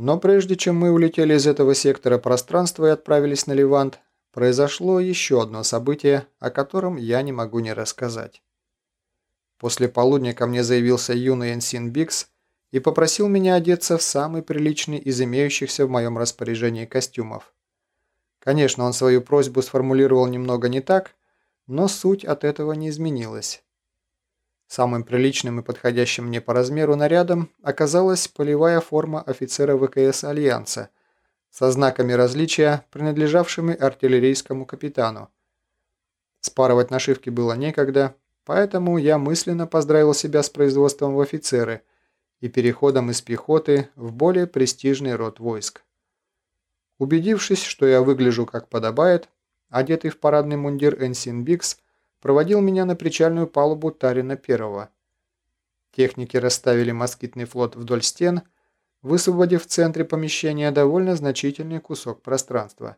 Но прежде чем мы улетели из этого сектора пространства и отправились на Левант, произошло еще одно событие, о котором я не могу не рассказать. После полудня ко мне заявился юный Энсин Бикс и попросил меня одеться в самый приличный из имеющихся в моем распоряжении костюмов. Конечно, он свою просьбу сформулировал немного не так, но суть от этого не изменилась. Самым приличным и подходящим мне по размеру нарядом оказалась полевая форма офицера ВКС Альянса со знаками различия, принадлежавшими артиллерийскому капитану. Спарывать нашивки было некогда, поэтому я мысленно поздравил себя с производством в офицеры и переходом из пехоты в более престижный род войск. Убедившись, что я выгляжу как подобает, одетый в парадный мундир Энсин Бикс – проводил меня на причальную палубу Тарина Первого. Техники расставили москитный флот вдоль стен, высвободив в центре помещения довольно значительный кусок пространства.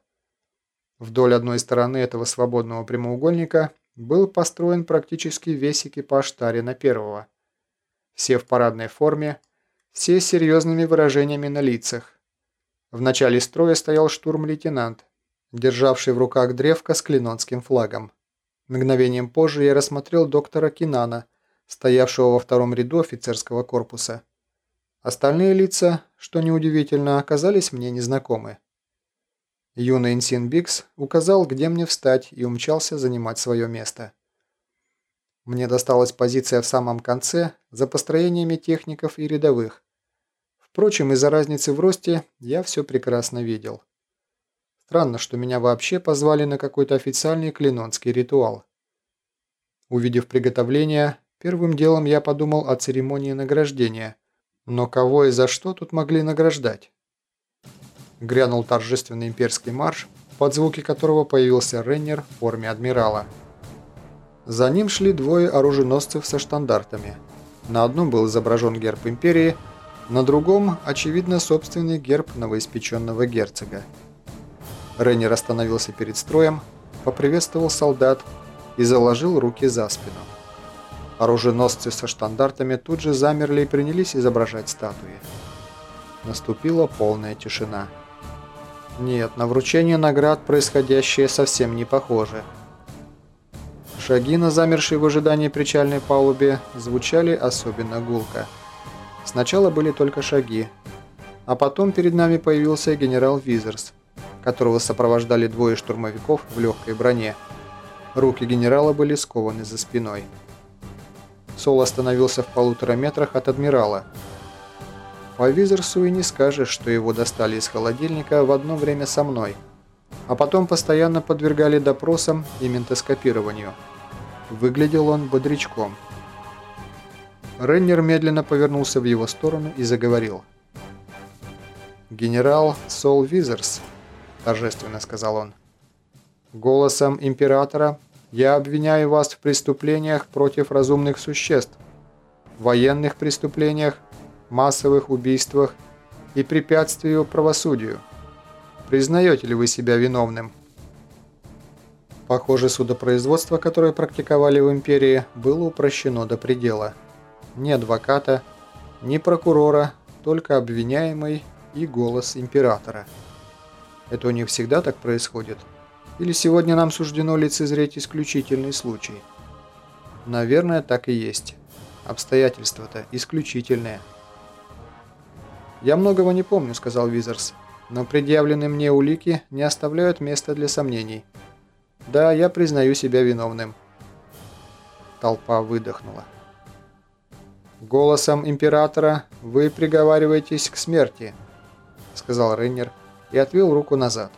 Вдоль одной стороны этого свободного прямоугольника был построен практически весь экипаж Тарина Первого. Все в парадной форме, все с серьезными выражениями на лицах. В начале строя стоял штурм-лейтенант, державший в руках древко с клинонским флагом. Мгновением позже я рассмотрел доктора Кинана, стоявшего во втором ряду офицерского корпуса. Остальные лица, что неудивительно, оказались мне незнакомы. Юный Инсин Бикс указал, где мне встать, и умчался занимать свое место. Мне досталась позиция в самом конце, за построениями техников и рядовых. Впрочем, из-за разницы в росте я все прекрасно видел. Странно, что меня вообще позвали на какой-то официальный клинонский ритуал. Увидев приготовление, первым делом я подумал о церемонии награждения. Но кого и за что тут могли награждать? Грянул торжественный имперский марш, под звуки которого появился Реннер в форме адмирала. За ним шли двое оруженосцев со штандартами. На одном был изображен герб империи, на другом, очевидно, собственный герб новоиспеченного герцога. Рейнер остановился перед строем, поприветствовал солдат и заложил руки за спину. Оруженосцы со штандартами тут же замерли и принялись изображать статуи. Наступила полная тишина. Нет, на вручение наград происходящее совсем не похоже. Шаги на замершей в ожидании причальной палубе звучали особенно гулко. Сначала были только шаги, а потом перед нами появился генерал Визерс, которого сопровождали двое штурмовиков в легкой броне. Руки генерала были скованы за спиной. Сол остановился в полутора метрах от адмирала. По Визерсу и не скажешь, что его достали из холодильника в одно время со мной, а потом постоянно подвергали допросам и ментоскопированию. Выглядел он бодрячком. Реннер медленно повернулся в его сторону и заговорил. «Генерал Сол Визерс», – торжественно сказал он. «Голосом императора я обвиняю вас в преступлениях против разумных существ, военных преступлениях, массовых убийствах и препятствию правосудию. Признаете ли вы себя виновным?» Похоже, судопроизводство, которое практиковали в империи, было упрощено до предела. Ни адвоката, ни прокурора, только обвиняемый и голос императора. Это у них всегда так происходит? Или сегодня нам суждено лицезреть исключительный случай? Наверное, так и есть. Обстоятельства-то исключительные. «Я многого не помню», — сказал Визерс, «но предъявленные мне улики не оставляют места для сомнений. Да, я признаю себя виновным». Толпа выдохнула. «Голосом императора вы приговариваетесь к смерти», — сказал Рейнер, — и отвел руку назад.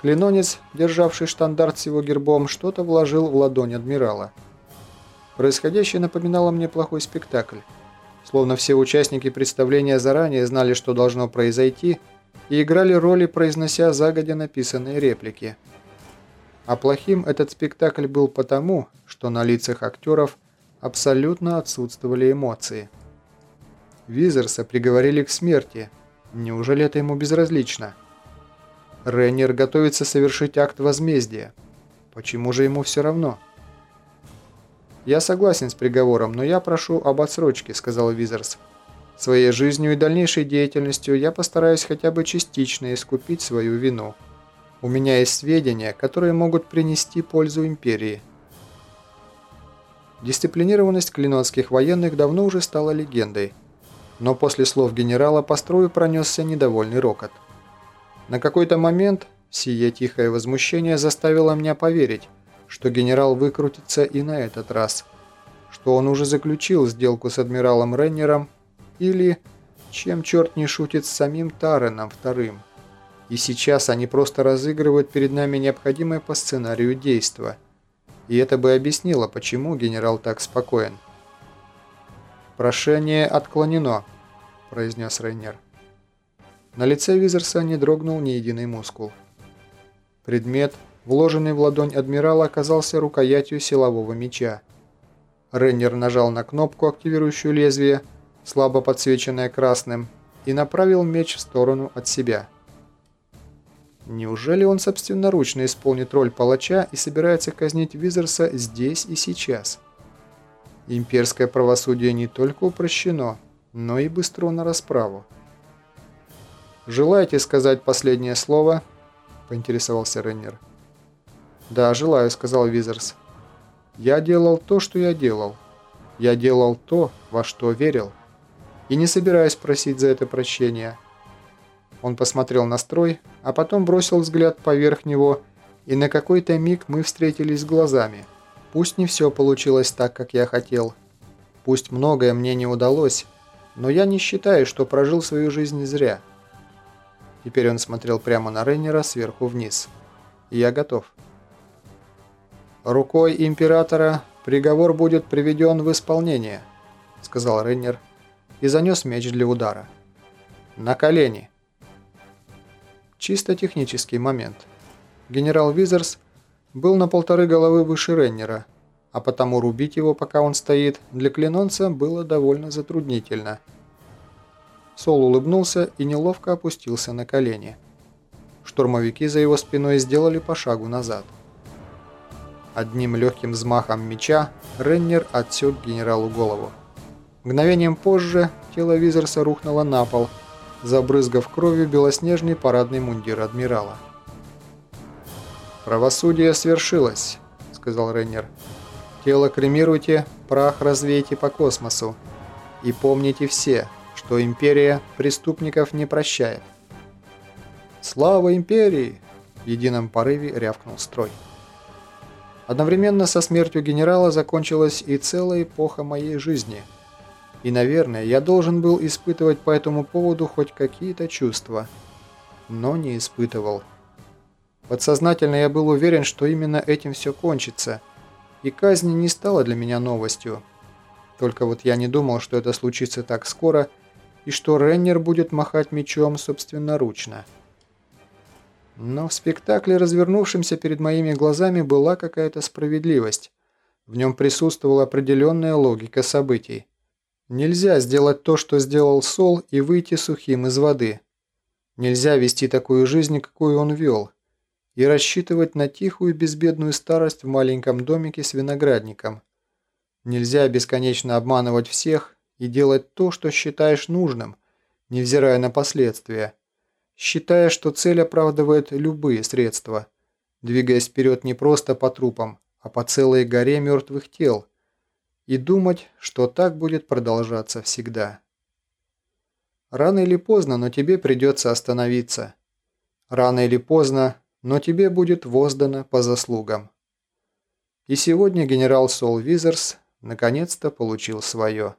Клинонец, державший штандарт с его гербом, что-то вложил в ладонь адмирала. Происходящее напоминало мне плохой спектакль. Словно все участники представления заранее знали, что должно произойти, и играли роли, произнося загодя написанные реплики. А плохим этот спектакль был потому, что на лицах актеров абсолютно отсутствовали эмоции. Визерса приговорили к смерти – Неужели это ему безразлично? Реннер готовится совершить акт возмездия. Почему же ему все равно? «Я согласен с приговором, но я прошу об отсрочке», — сказал Визерс. Своей жизнью и дальнейшей деятельностью я постараюсь хотя бы частично искупить свою вину. У меня есть сведения, которые могут принести пользу Империи. Дисциплинированность клинонских военных давно уже стала легендой. Но после слов генерала по строю пронесся недовольный рокот. На какой-то момент сие тихое возмущение заставило меня поверить, что генерал выкрутится и на этот раз, что он уже заключил сделку с адмиралом Реннером или, чем черт не шутит, с самим Тареном вторым. И сейчас они просто разыгрывают перед нами необходимое по сценарию действо. И это бы объяснило, почему генерал так спокоен. «Прошение отклонено», – произнес Рейнер. На лице Визерса не дрогнул ни единый мускул. Предмет, вложенный в ладонь адмирала, оказался рукоятью силового меча. Рейнер нажал на кнопку, активирующую лезвие – слабо подсвеченное красным, и направил меч в сторону от себя. Неужели он собственноручно исполнит роль палача и собирается казнить Визерса здесь и сейчас? Имперское правосудие не только упрощено, но и быстро на расправу. «Желаете сказать последнее слово?» – поинтересовался Реннер. «Да, желаю», – сказал Визерс. «Я делал то, что я делал. Я делал то, во что верил» и не собираюсь просить за это прощения». Он посмотрел на строй, а потом бросил взгляд поверх него, и на какой-то миг мы встретились глазами. Пусть не все получилось так, как я хотел. Пусть многое мне не удалось, но я не считаю, что прожил свою жизнь зря. Теперь он смотрел прямо на Рейнера сверху вниз. я готов. «Рукой Императора приговор будет приведен в исполнение», — сказал Рейнер, — и занес меч для удара. «На колени!» Чисто технический момент. Генерал Визерс был на полторы головы выше Реннера, а потому рубить его, пока он стоит, для клинонца было довольно затруднительно. Сол улыбнулся и неловко опустился на колени. Штурмовики за его спиной сделали по шагу назад. Одним легким взмахом меча Реннер отсек генералу голову. Мгновением позже тело Визерса рухнуло на пол, забрызгав кровью белоснежный парадный мундир адмирала. «Правосудие свершилось», — сказал Рейнер. «Тело кремируйте, прах развейте по космосу. И помните все, что Империя преступников не прощает». «Слава Империи!» — в едином порыве рявкнул строй. Одновременно со смертью генерала закончилась и целая эпоха моей жизни — и, наверное, я должен был испытывать по этому поводу хоть какие-то чувства. Но не испытывал. Подсознательно я был уверен, что именно этим все кончится. И казнь не стала для меня новостью. Только вот я не думал, что это случится так скоро, и что Реннер будет махать мечом собственноручно. Но в спектакле, развернувшемся перед моими глазами, была какая-то справедливость. В нем присутствовала определенная логика событий. Нельзя сделать то, что сделал Сол, и выйти сухим из воды. Нельзя вести такую жизнь, какую он вел, и рассчитывать на тихую безбедную старость в маленьком домике с виноградником. Нельзя бесконечно обманывать всех и делать то, что считаешь нужным, невзирая на последствия, считая, что цель оправдывает любые средства, двигаясь вперед не просто по трупам, а по целой горе мертвых тел – и думать, что так будет продолжаться всегда. Рано или поздно, но тебе придется остановиться. Рано или поздно, но тебе будет воздано по заслугам. И сегодня генерал Сол Визерс наконец-то получил свое.